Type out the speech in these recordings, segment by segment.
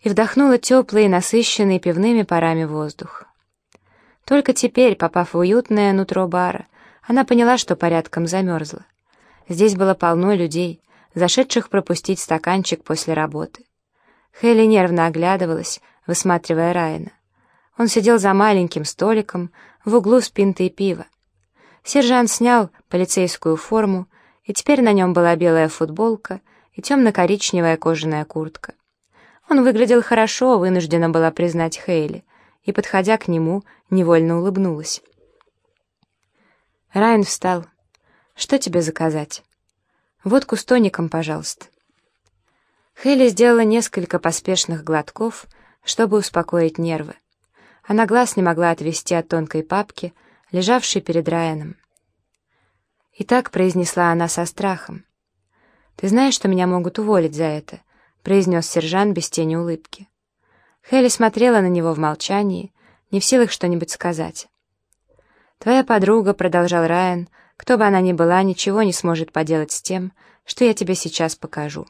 и вдохнула теплый насыщенный пивными парами воздух. Только теперь, попав в уютное нутро бара, она поняла, что порядком замерзла. Здесь было полно людей, зашедших пропустить стаканчик после работы. Хелли нервно оглядывалась, высматривая Райана. Он сидел за маленьким столиком в углу с пинтой пива. Сержант снял полицейскую форму, и теперь на нем была белая футболка и темно-коричневая кожаная куртка. Он выглядел хорошо, вынуждена была признать Хейли, и, подходя к нему, невольно улыбнулась. Райан встал. «Что тебе заказать?» «Водку с тоником, пожалуйста». Хейли сделала несколько поспешных глотков, чтобы успокоить нервы. Она глаз не могла отвести от тонкой папки, лежавшей перед Райаном. И так произнесла она со страхом. «Ты знаешь, что меня могут уволить за это?» — произнес сержант без тени улыбки. Хелли смотрела на него в молчании, не в силах что-нибудь сказать. «Твоя подруга», — продолжал Райан, — «кто бы она ни была, ничего не сможет поделать с тем, что я тебе сейчас покажу».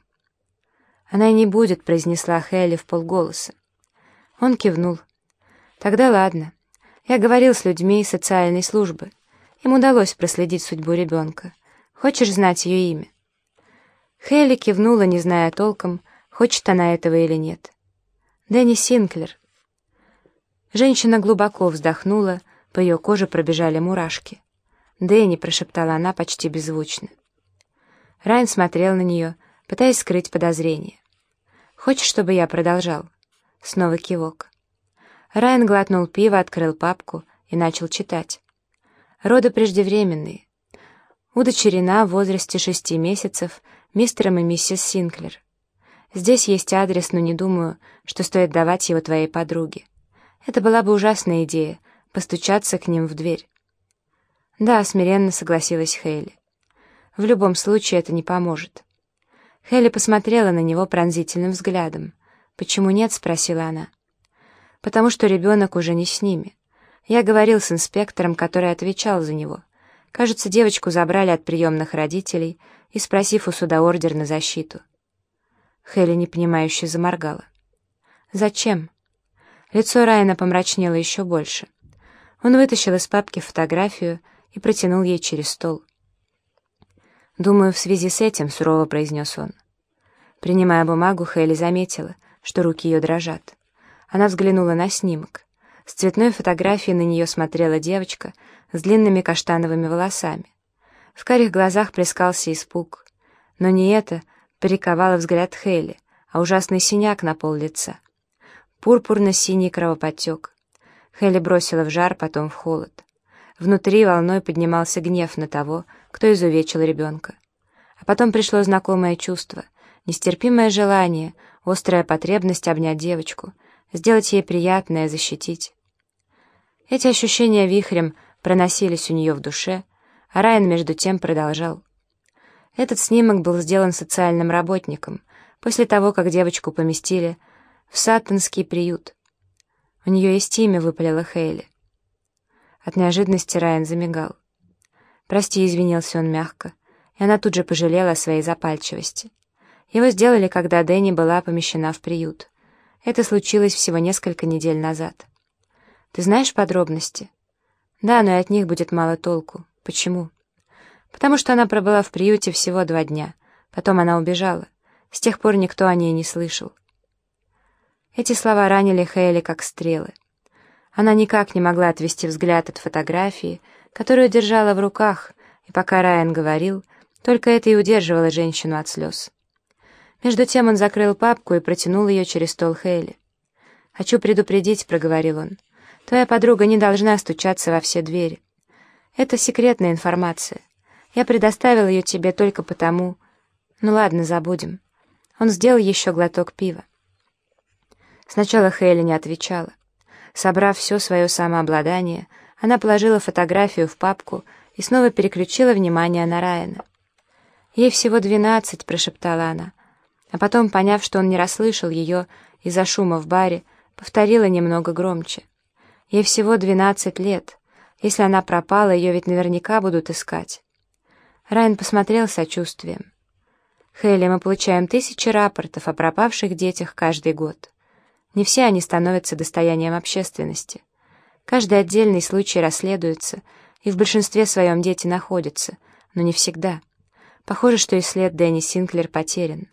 «Она и не будет», — произнесла Хелли в полголоса. Он кивнул. «Тогда ладно. Я говорил с людьми из социальной службы. Им удалось проследить судьбу ребенка. Хочешь знать ее имя?» Хелли кивнула, не зная толком, хочет она этого или нет. «Дэнни Синклер». Женщина глубоко вздохнула, по ее коже пробежали мурашки. «Дэнни», — прошептала она почти беззвучно. Райан смотрел на нее, пытаясь скрыть подозрение. «Хочешь, чтобы я продолжал?» Снова кивок. Райан глотнул пиво, открыл папку и начал читать. Роды преждевременные. Удочерена в возрасте шести месяцев мистером и миссис Синклер. Здесь есть адрес, но не думаю, что стоит давать его твоей подруге. Это была бы ужасная идея — постучаться к ним в дверь. Да, смиренно согласилась Хейли. В любом случае это не поможет. Хейли посмотрела на него пронзительным взглядом. «Почему нет?» — спросила она. «Потому что ребенок уже не с ними. Я говорил с инспектором, который отвечал за него. Кажется, девочку забрали от приемных родителей и спросив у суда ордер на защиту. Хелли непонимающе заморгала. «Зачем?» Лицо Райана помрачнело еще больше. Он вытащил из папки фотографию и протянул ей через стол. «Думаю, в связи с этим», — сурово произнес он. Принимая бумагу, Хелли заметила, что руки ее дрожат. Она взглянула на снимок. С цветной фотографии на нее смотрела девочка с длинными каштановыми волосами. В карих глазах плескался испуг. Но не это приковало взгляд Хейли, а ужасный синяк на пол лица. Пурпурно-синий кровоподтек. Хейли бросила в жар, потом в холод. Внутри волной поднимался гнев на того, кто изувечил ребенка. А потом пришло знакомое чувство, нестерпимое желание, острая потребность обнять девочку, сделать ей приятное, защитить. Эти ощущения вихрем проносились у нее в душе, а Райан между тем продолжал. Этот снимок был сделан социальным работником после того, как девочку поместили в Саттонский приют. У нее есть имя, выпалила Хейли. От неожиданности Райан замигал. «Прости», — извинился он мягко, и она тут же пожалела о своей запальчивости. Его сделали, когда Дэнни была помещена в приют. Это случилось всего несколько недель назад. Ты знаешь подробности? Да, но и от них будет мало толку. Почему? Потому что она пробыла в приюте всего два дня. Потом она убежала. С тех пор никто о ней не слышал. Эти слова ранили Хейли как стрелы. Она никак не могла отвести взгляд от фотографии, которую держала в руках, и пока Райан говорил, только это и удерживало женщину от слез. Между тем он закрыл папку и протянул ее через стол Хейли. «Хочу предупредить», — проговорил он, — Твоя подруга не должна стучаться во все двери. Это секретная информация. Я предоставил ее тебе только потому... Ну ладно, забудем. Он сделал еще глоток пива. Сначала Хейли не отвечала. Собрав все свое самообладание, она положила фотографию в папку и снова переключила внимание на Райана. «Ей всего двенадцать», — прошептала она. А потом, поняв, что он не расслышал ее из-за шума в баре, повторила немного громче. Ей всего двенадцать лет. Если она пропала, ее ведь наверняка будут искать. Райан посмотрел сочувствием. «Хелли, мы получаем тысячи рапортов о пропавших детях каждый год. Не все они становятся достоянием общественности. Каждый отдельный случай расследуется, и в большинстве своем дети находятся, но не всегда. Похоже, что и след Дэнни Синклер потерян.